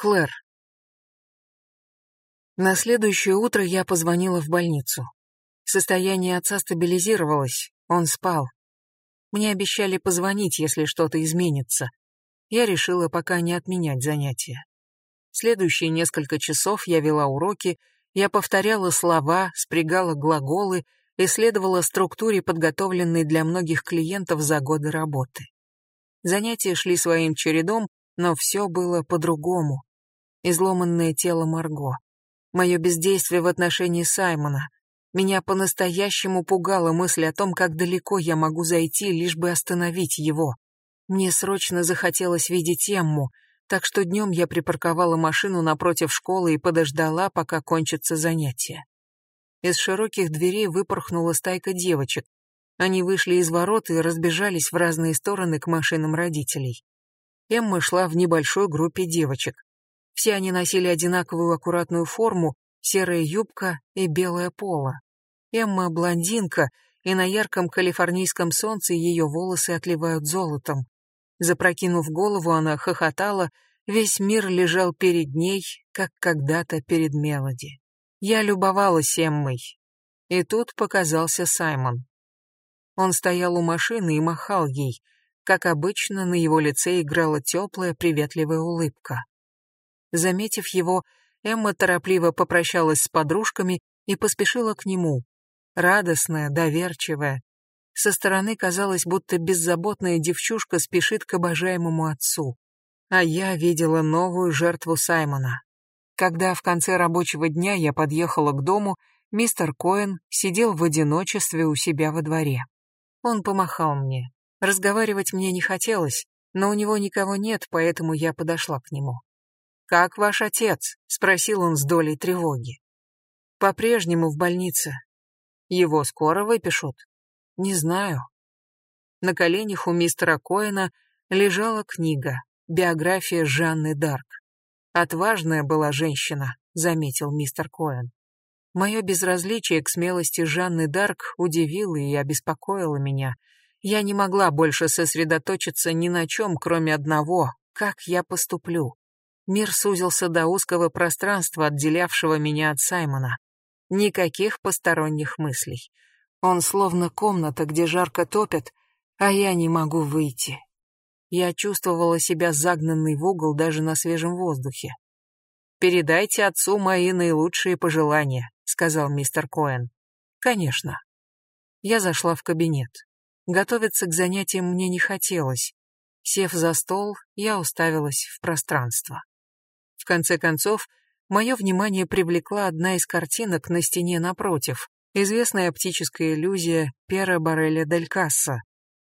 Клэр. На следующее утро я позвонила в больницу. Состояние отца стабилизировалось, он спал. Мне обещали позвонить, если что-то изменится. Я решила пока не отменять занятия. Следующие несколько часов я вела уроки, я повторяла слова, спрягала глаголы, исследовала структуре, подготовленной для многих клиентов за годы работы. Занятия шли своим чередом, но все было по-другому. Изломанное тело Марго. Мое бездействие в отношении Саймона. Меня по-настоящему пугала мысль о том, как далеко я могу зайти, лишь бы остановить его. Мне срочно захотелось видеть Эмму, так что днем я припарковала машину напротив школы и подождала, пока кончится занятие. Из широких дверей выпорхнула стайка девочек. Они вышли из ворот и разбежались в разные стороны к машинам родителей. Эмма шла в небольшой группе девочек. Все они носили одинаковую аккуратную форму, серая юбка и белое поло. Эмма блондинка, и на ярком калифорнийском солнце ее волосы отливают золотом. Запрокинув голову, она хохотала, весь мир лежал перед ней, как когда-то перед Мелоди. Я любовалась Эммой. И тут показался Саймон. Он стоял у машины и махал ей. Как обычно, на его лице играла теплая, приветливая улыбка. Заметив его, Эмма торопливо попрощалась с подружками и поспешила к нему. Радостная, доверчивая, со стороны казалось, будто беззаботная девчушка спешит к обожаемому отцу. А я видела новую жертву Саймона. Когда в конце рабочего дня я подъехала к дому, мистер Коэн сидел в одиночестве у себя во дворе. Он помахал мне. Разговаривать мне не хотелось, но у него никого нет, поэтому я подошла к нему. «Как ваш отец?» — спросил он с долей тревоги. «По-прежнему в больнице. Его скоро выпишут?» Не знаю. На коленях у мистера Коэна лежала книга, биография Жанны Дарк. Отважная была женщина, заметил мистер Коэн. Мое безразличие к смелости Жанны Дарк удивило и обеспокоило меня. Я не могла больше сосредоточиться ни на чем, кроме одного, как я поступлю. Мир сузился до узкого пространства, отделявшего меня от Саймона. Никаких посторонних мыслей. Он словно комната, где жарко топят, а я не могу выйти. Я чувствовала себя загнанной в угол даже на свежем воздухе. «Передайте отцу мои наилучшие пожелания», — сказал мистер Коэн. «Конечно». Я зашла в кабинет. Готовиться к занятиям мне не хотелось. Сев за стол, я уставилась в пространство. В конце концов, мое внимание привлекла одна из картинок на стене напротив известная оптическая иллюзия Пера Барреля дель Касса.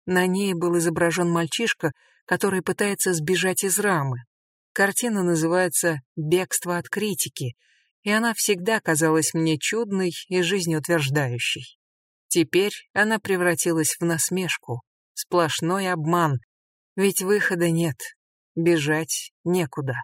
На ней был изображен мальчишка, который пытается сбежать из рамы. Картина называется «Бегство от критики», и она всегда казалась мне чудной и жизнеутверждающей. Теперь она превратилась в насмешку, сплошной обман, ведь выхода нет, бежать некуда.